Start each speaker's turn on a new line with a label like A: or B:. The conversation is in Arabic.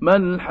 A: ما الحاقة؟